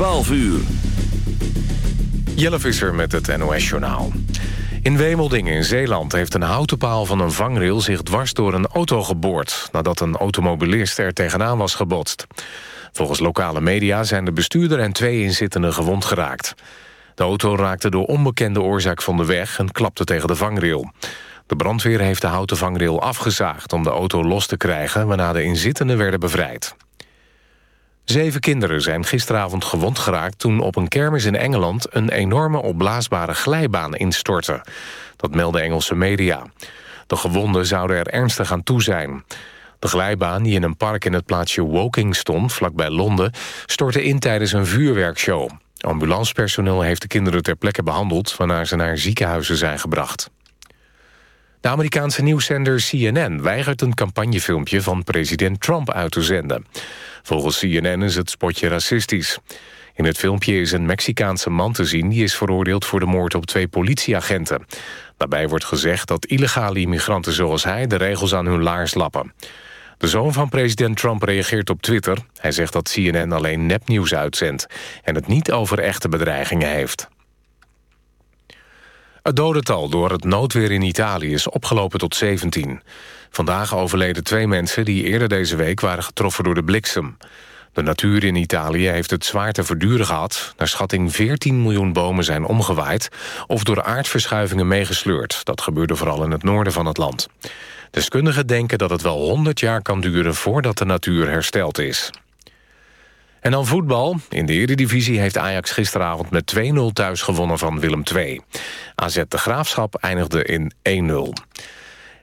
12 uur. Jelle Visser met het NOS-journaal. In Wemeldingen in Zeeland heeft een houten paal van een vangrail... zich dwars door een auto geboord... nadat een automobilist er tegenaan was gebotst. Volgens lokale media zijn de bestuurder en twee inzittenden gewond geraakt. De auto raakte door onbekende oorzaak van de weg... en klapte tegen de vangrail. De brandweer heeft de houten vangrail afgezaagd... om de auto los te krijgen, waarna de inzittenden werden bevrijd. Zeven kinderen zijn gisteravond gewond geraakt... toen op een kermis in Engeland een enorme opblaasbare glijbaan instortte. Dat melden Engelse media. De gewonden zouden er ernstig aan toe zijn. De glijbaan, die in een park in het plaatsje Woking stond... vlakbij Londen, stortte in tijdens een vuurwerkshow. Ambulancepersoneel heeft de kinderen ter plekke behandeld... waarna ze naar ziekenhuizen zijn gebracht. De Amerikaanse nieuwszender CNN weigert een campagnefilmpje van president Trump uit te zenden. Volgens CNN is het spotje racistisch. In het filmpje is een Mexicaanse man te zien... die is veroordeeld voor de moord op twee politieagenten. Daarbij wordt gezegd dat illegale immigranten zoals hij... de regels aan hun laars lappen. De zoon van president Trump reageert op Twitter. Hij zegt dat CNN alleen nepnieuws uitzendt... en het niet over echte bedreigingen heeft. Het dodental door het noodweer in Italië is opgelopen tot 17. Vandaag overleden twee mensen die eerder deze week waren getroffen door de bliksem. De natuur in Italië heeft het zwaar te verduren gehad. Naar schatting 14 miljoen bomen zijn omgewaaid... of door aardverschuivingen meegesleurd. Dat gebeurde vooral in het noorden van het land. Deskundigen denken dat het wel 100 jaar kan duren... voordat de natuur hersteld is. En dan voetbal. In de Eredivisie heeft Ajax gisteravond met 2-0 thuis gewonnen van Willem II. AZ de Graafschap eindigde in 1-0.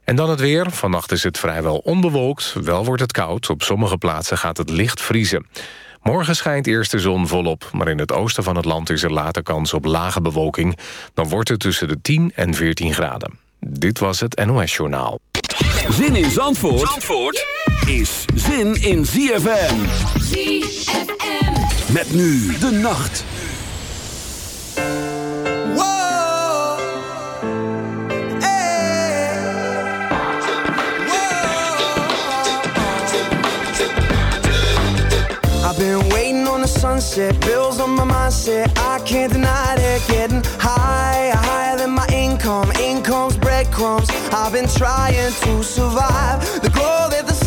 En dan het weer. Vannacht is het vrijwel onbewolkt. Wel wordt het koud. Op sommige plaatsen gaat het licht vriezen. Morgen schijnt eerst de zon volop, maar in het oosten van het land is er later kans op lage bewolking. Dan wordt het tussen de 10 en 14 graden. Dit was het NOS Journaal. Zin in Zandvoort, Zandvoort is zin in ZFM. ZFM. Met nu de nacht. sunset, bills on my mindset. I can't deny it. Getting higher, higher than my income. Income's breadcrumbs. I've been trying to survive. The glow that the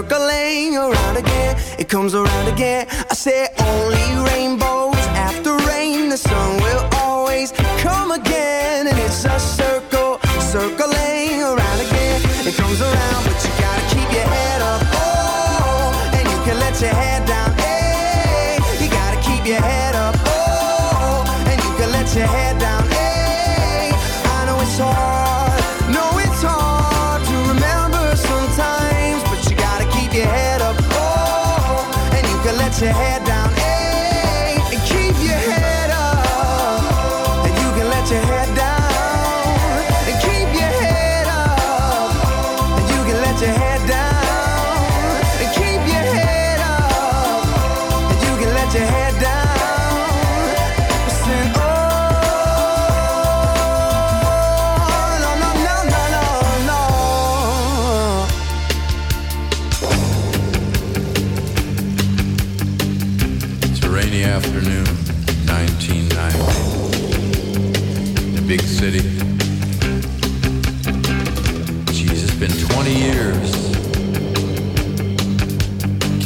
circling around again. It comes around again. I say only rainbows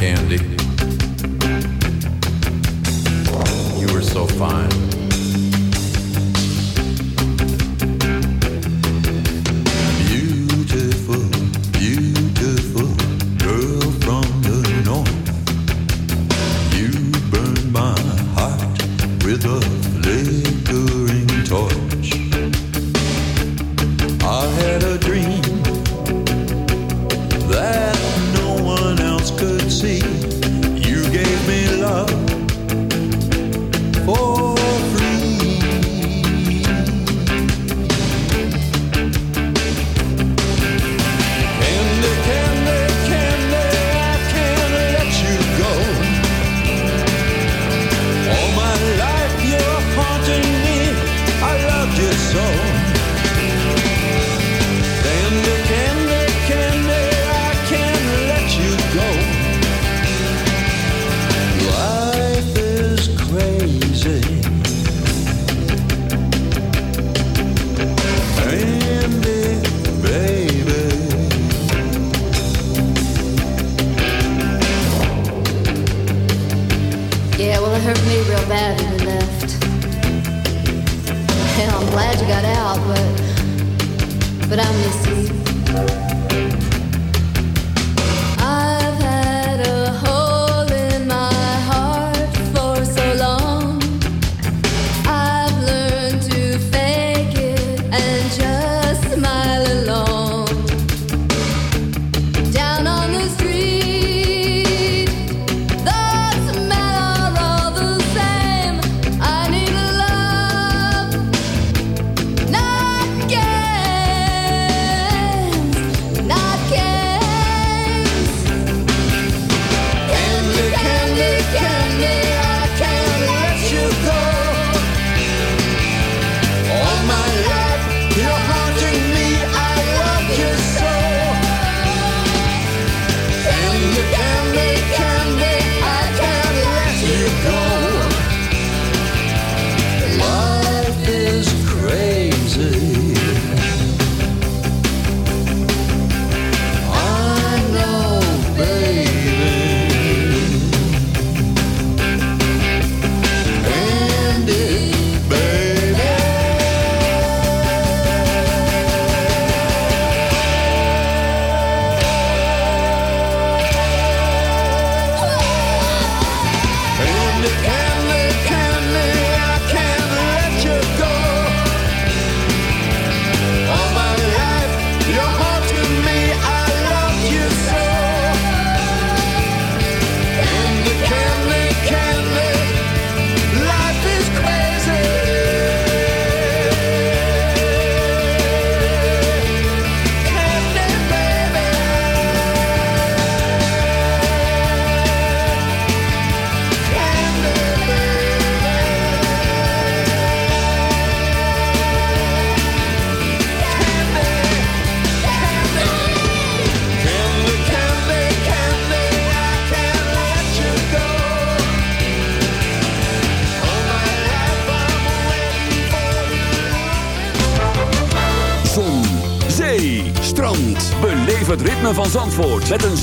Candy. You were so fine.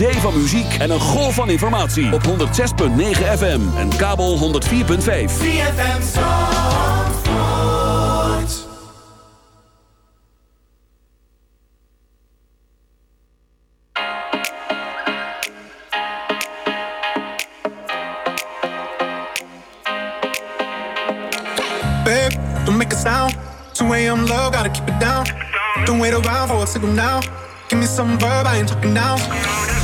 Zee van muziek en een golf van informatie. Op 106.9 FM en kabel 104.5. FM Zandvoort. Babe, don't make a sound. 2 a.m. low, gotta keep it down. Don't wait around for a signal now. Give me some verb, I ain't talking now.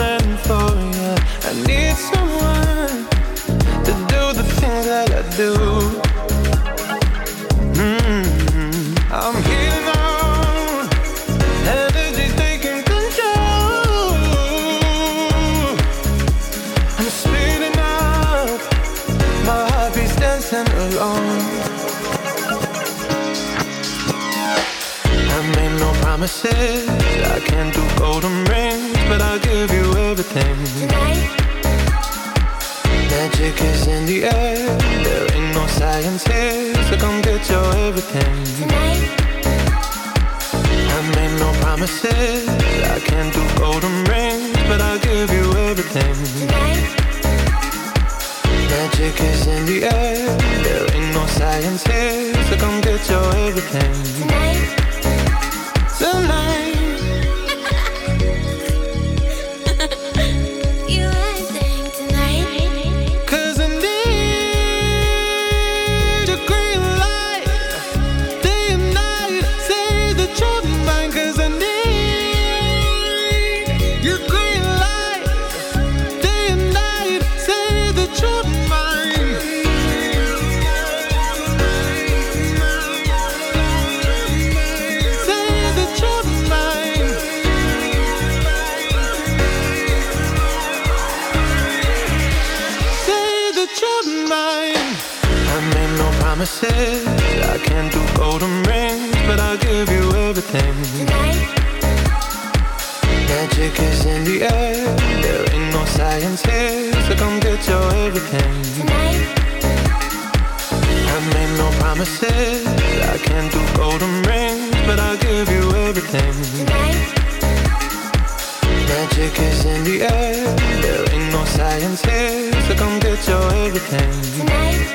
Magic is in the air, there ain't no science here, so come get your everything. tonight.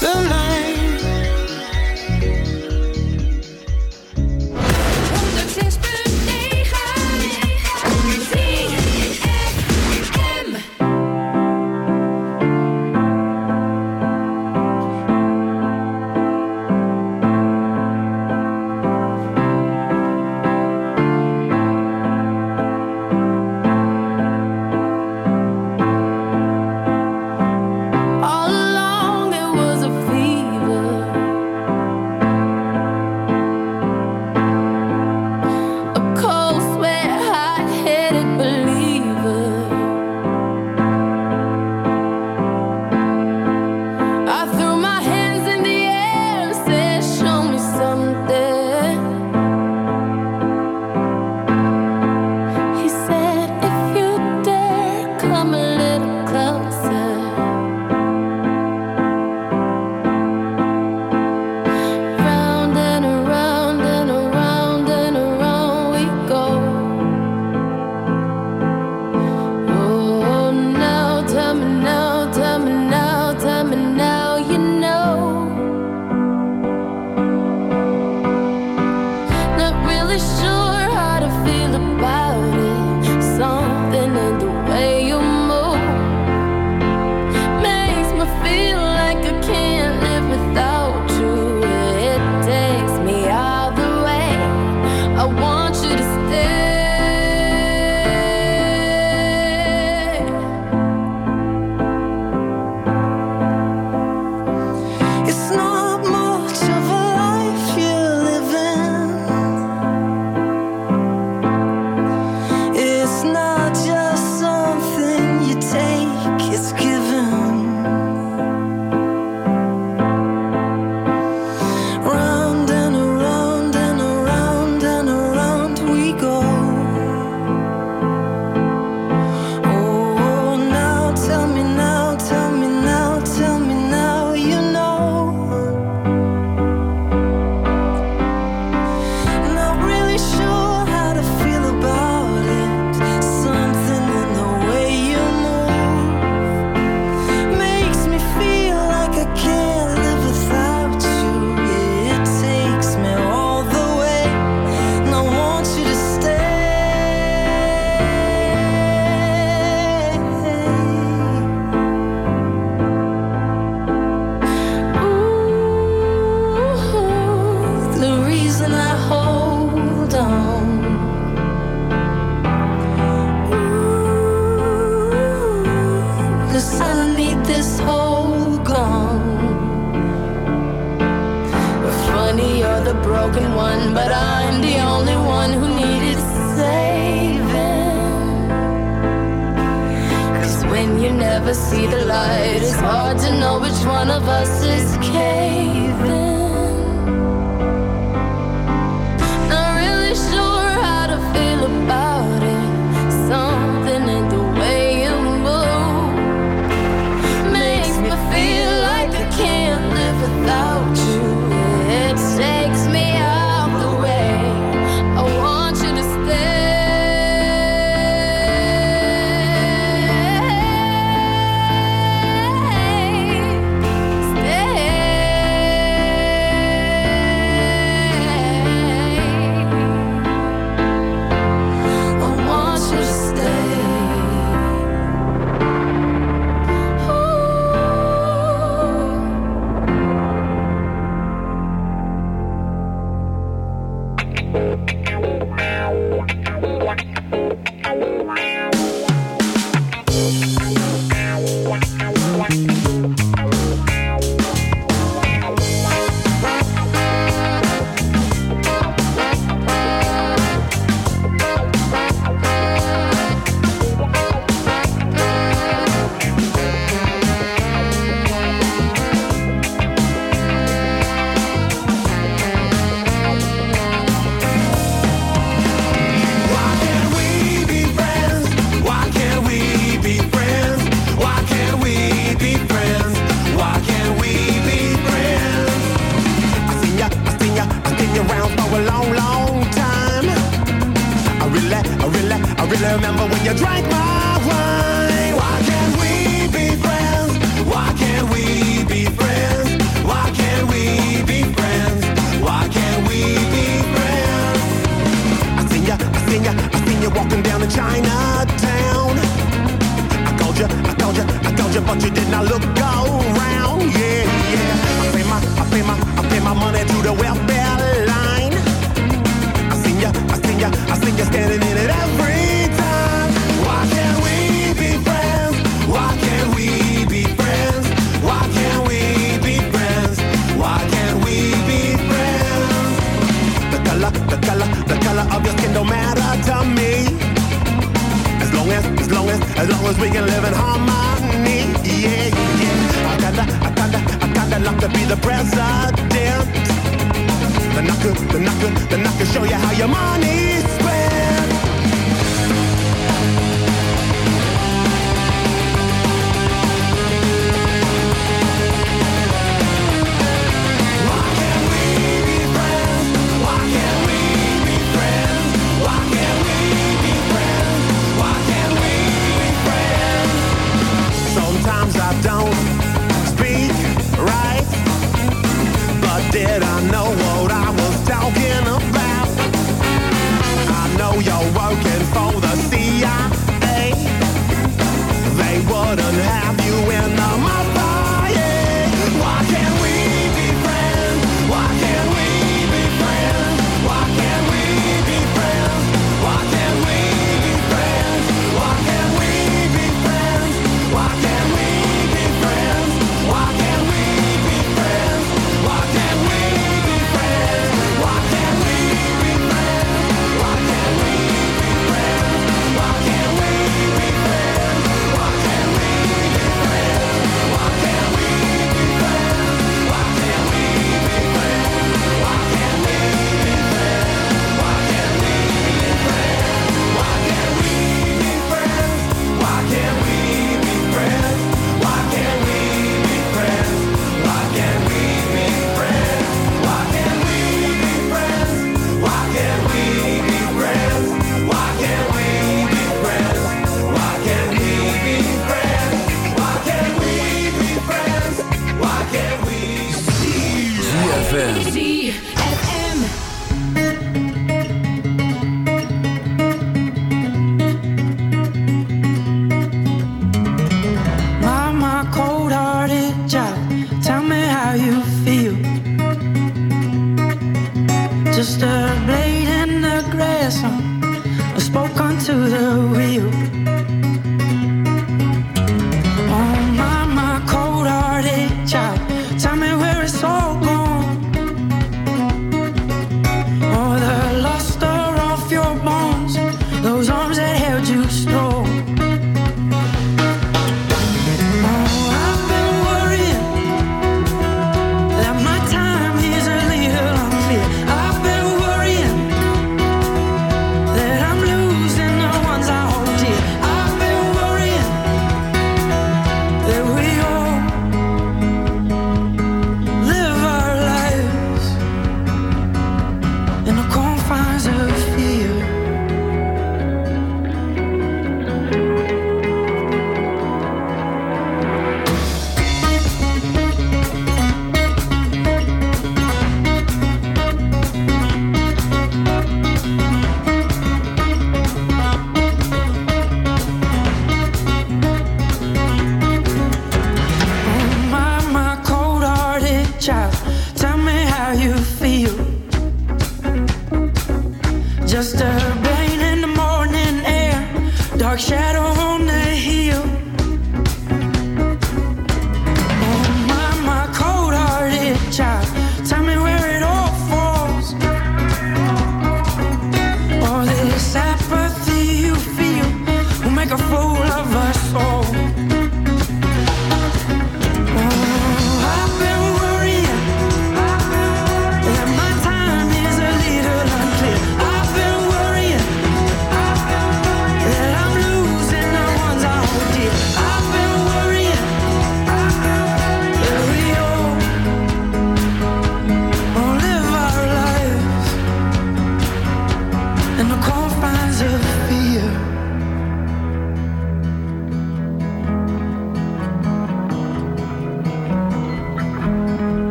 Tonight.